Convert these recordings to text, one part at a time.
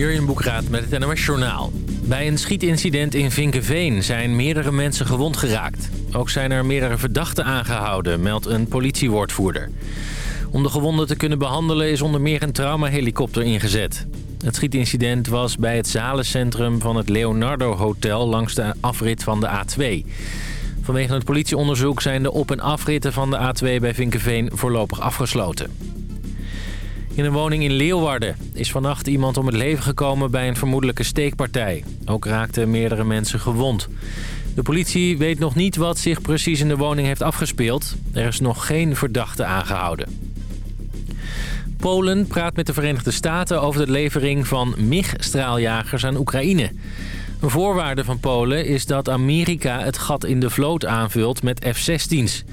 Jurjen Boekraat met het NOS Journaal. Bij een schietincident in Vinkenveen zijn meerdere mensen gewond geraakt. Ook zijn er meerdere verdachten aangehouden, meldt een politiewoordvoerder. Om de gewonden te kunnen behandelen is onder meer een traumahelikopter ingezet. Het schietincident was bij het zalencentrum van het Leonardo Hotel langs de afrit van de A2. Vanwege het politieonderzoek zijn de op- en afritten van de A2 bij Vinkenveen voorlopig afgesloten. In een woning in Leeuwarden is vannacht iemand om het leven gekomen bij een vermoedelijke steekpartij. Ook raakten meerdere mensen gewond. De politie weet nog niet wat zich precies in de woning heeft afgespeeld. Er is nog geen verdachte aangehouden. Polen praat met de Verenigde Staten over de levering van MIG-straaljagers aan Oekraïne. Een voorwaarde van Polen is dat Amerika het gat in de vloot aanvult met F-16's.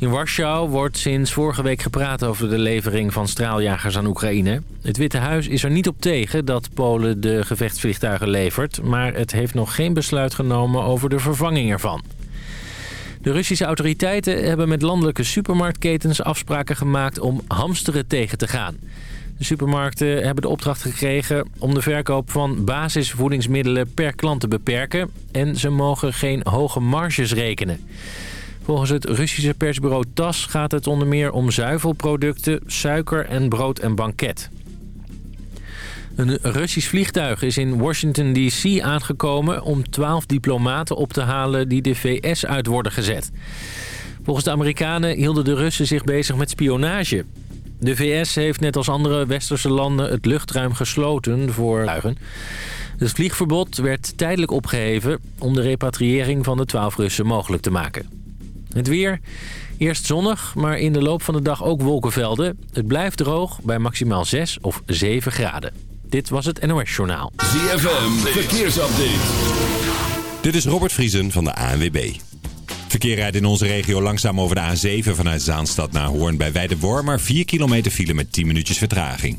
In Warschau wordt sinds vorige week gepraat over de levering van straaljagers aan Oekraïne. Het Witte Huis is er niet op tegen dat Polen de gevechtsvliegtuigen levert... maar het heeft nog geen besluit genomen over de vervanging ervan. De Russische autoriteiten hebben met landelijke supermarktketens afspraken gemaakt om hamsteren tegen te gaan. De supermarkten hebben de opdracht gekregen om de verkoop van basisvoedingsmiddelen per klant te beperken... en ze mogen geen hoge marges rekenen. Volgens het Russische persbureau TAS gaat het onder meer om zuivelproducten, suiker en brood en banket. Een Russisch vliegtuig is in Washington D.C. aangekomen om 12 diplomaten op te halen die de VS uit worden gezet. Volgens de Amerikanen hielden de Russen zich bezig met spionage. De VS heeft net als andere westerse landen het luchtruim gesloten voor vliegen. Het vliegverbod werd tijdelijk opgeheven om de repatriëring van de 12 Russen mogelijk te maken. Het weer, eerst zonnig, maar in de loop van de dag ook wolkenvelden. Het blijft droog bij maximaal 6 of 7 graden. Dit was het NOS Journaal. ZFM, verkeersupdate. Dit is Robert Vriesen van de ANWB. Verkeer rijdt in onze regio langzaam over de A7 vanuit Zaanstad naar Hoorn bij Weidewormer. 4 kilometer file met 10 minuutjes vertraging.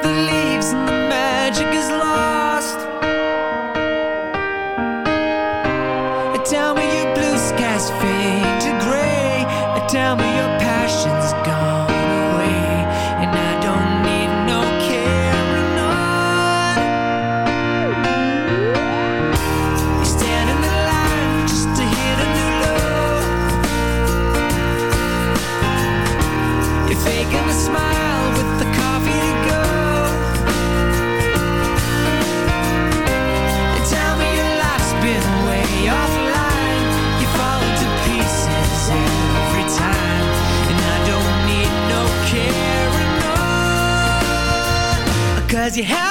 you have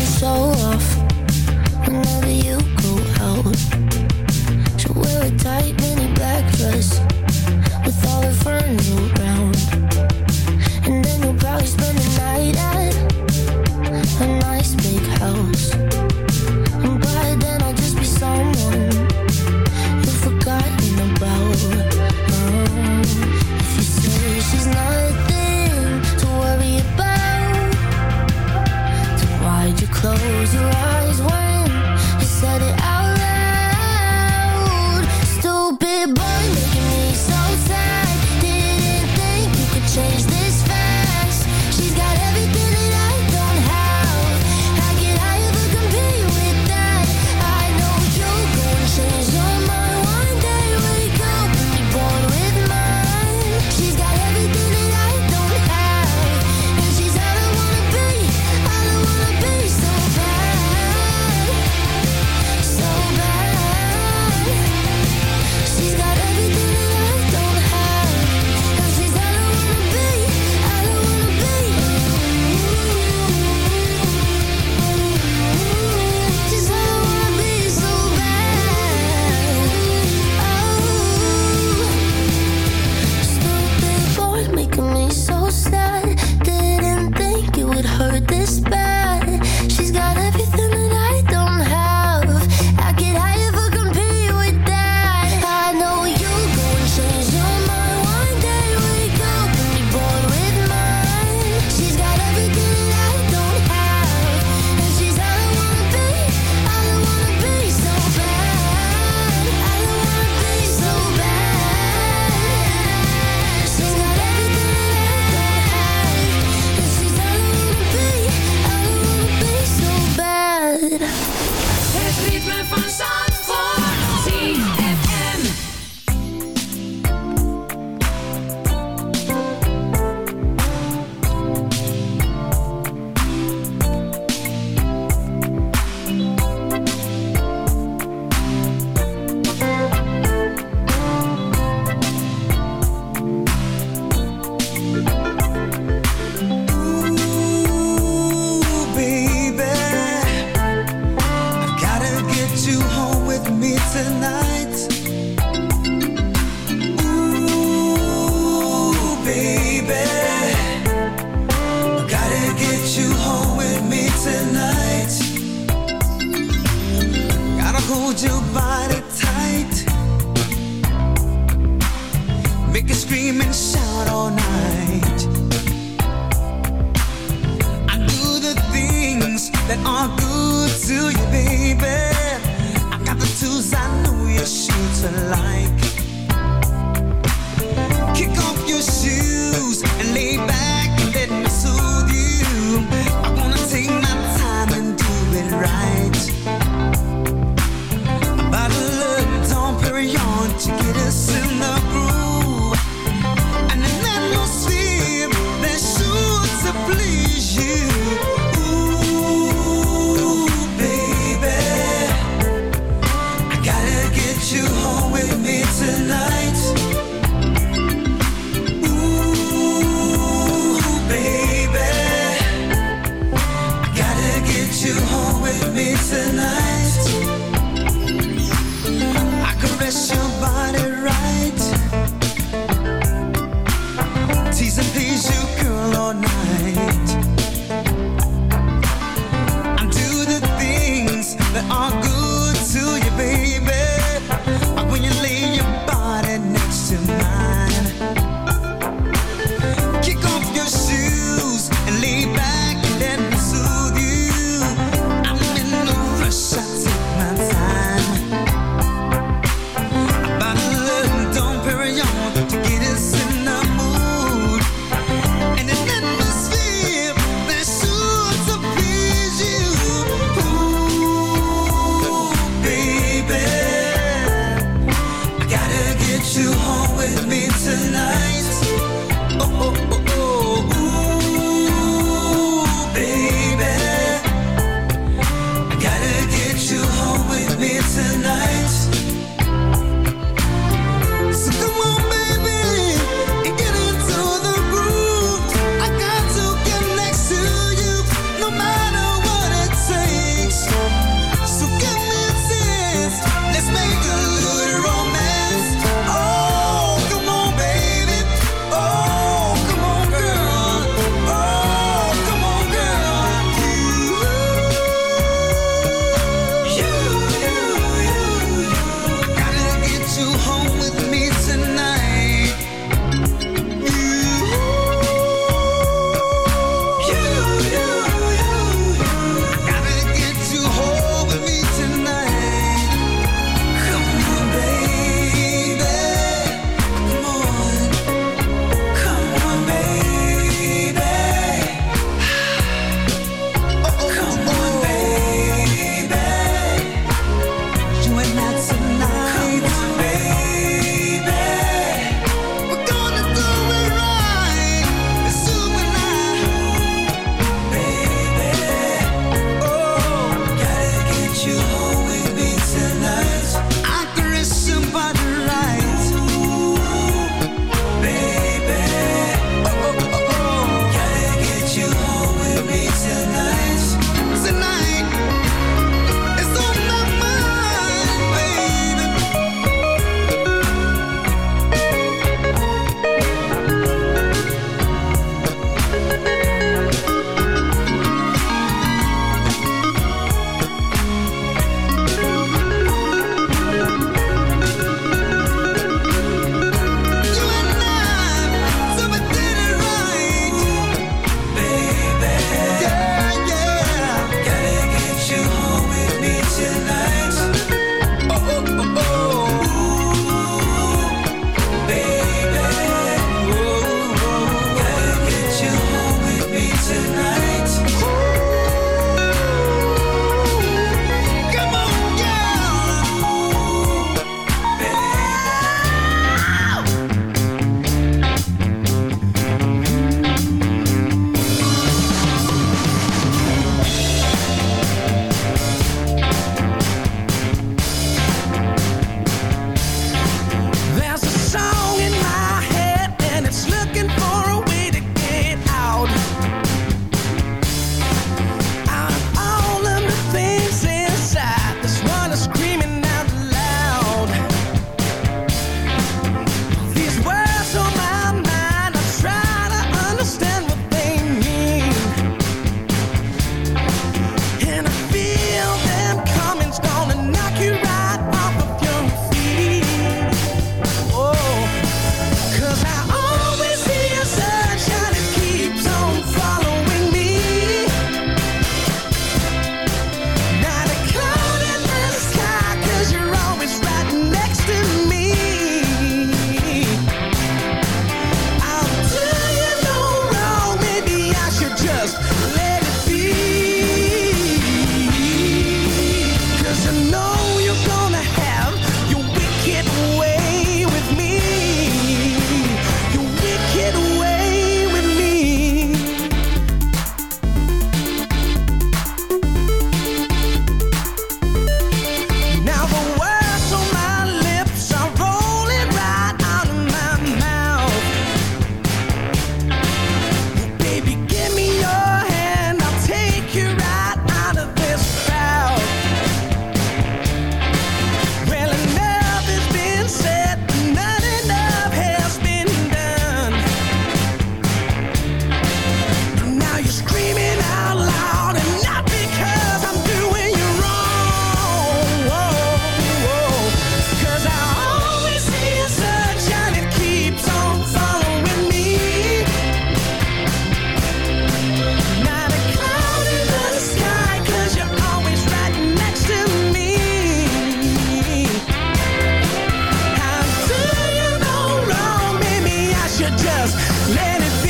so off whenever you go out. With me tonight. you just let it be.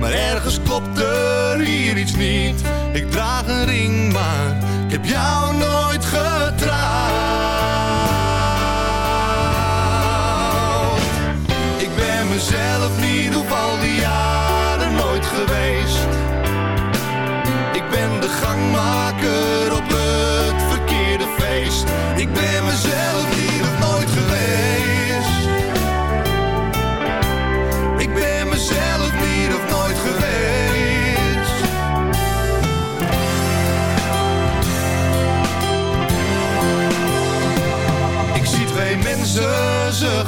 Maar ergens klopt er hier iets niet. Ik draag een ring, maar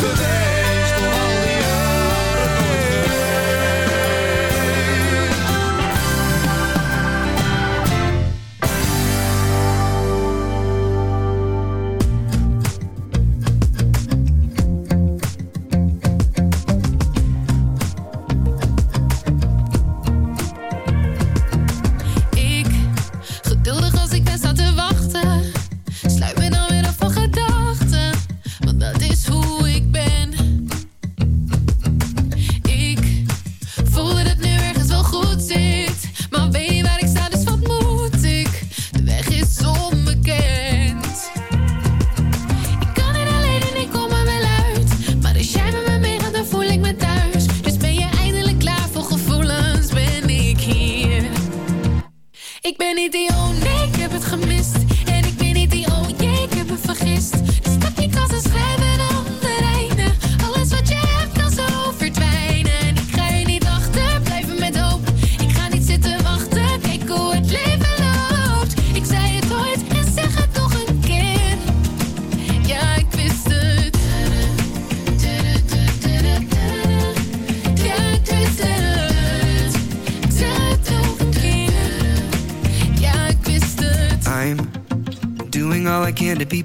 today.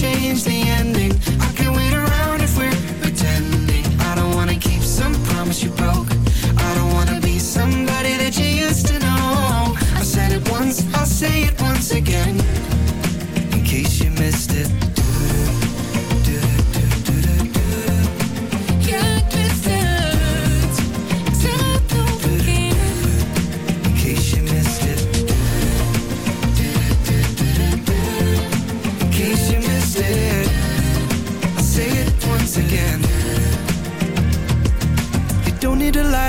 Change the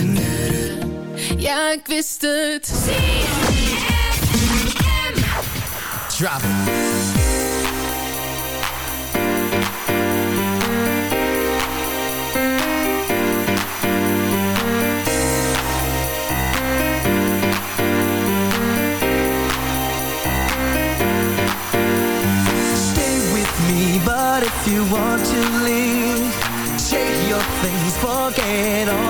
once again. Ja, ik wist het. Drop it. Stay with me, but if you want to leave, take your things, forget all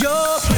Your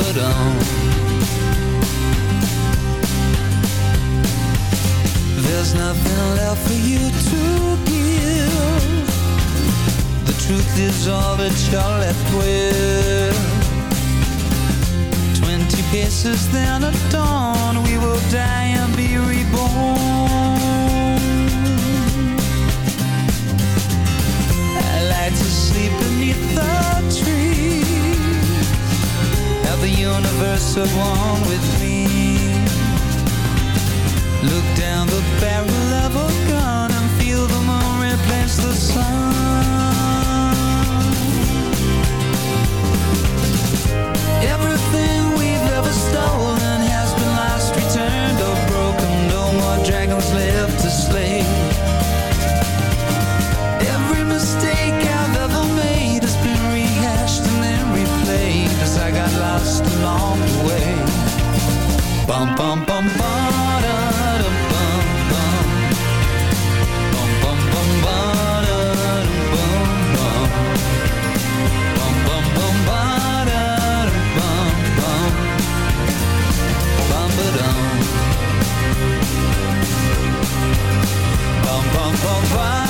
Ba dum. There's nothing left for you to give. The truth is all that you're left with. Twenty paces then at dawn, we will die and be reborn. I like to sleep beneath the the universe at one with me. Look down the barrel of a gun and feel the moon replace the sun. Bum bum bum ba da dum bum bum. Bum bum bum ba da dum bum bum. Bum bum bum ba da dum bum bum.